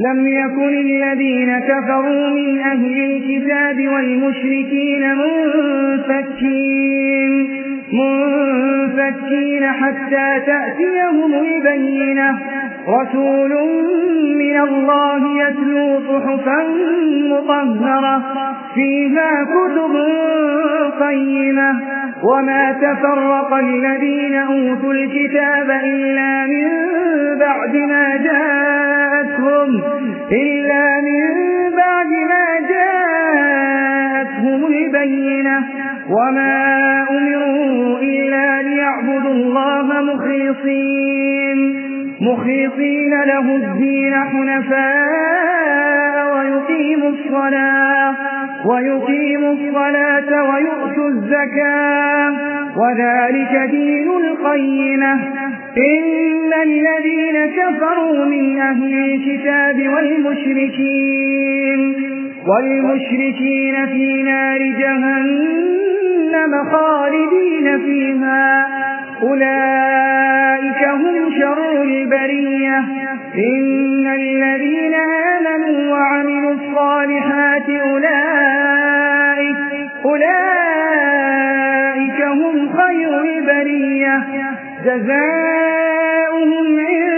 لم يكن الذين كفروا من أهل الكتاب والمشركين منفكين, منفكين حتى تأتيهم البينة. رسول من الله يتلو صحفا مطهرة فيها كتب قيمة. وما تفرق الذين أوتوا الكتاب إلا من بعد ما جاءتهم إلا من بعد ما جاءتهم البينة. وما أمروا إلا ليعبدوا الله مخلصين. مخلصين له الدين حنفاء ويقيموا الصلاة ويقيموا الصلاة ويؤتوا الزكاة. وذلك دين القيمة. إن كفروا من أهل الكتاب والمشركين والمشركين في نار جهنم خالدين فيها. أولئك هم شر البرية. إن الذين آمنوا وعملوا الصالحات أولئك, أولئك هم خير البرية. جزاؤهم عند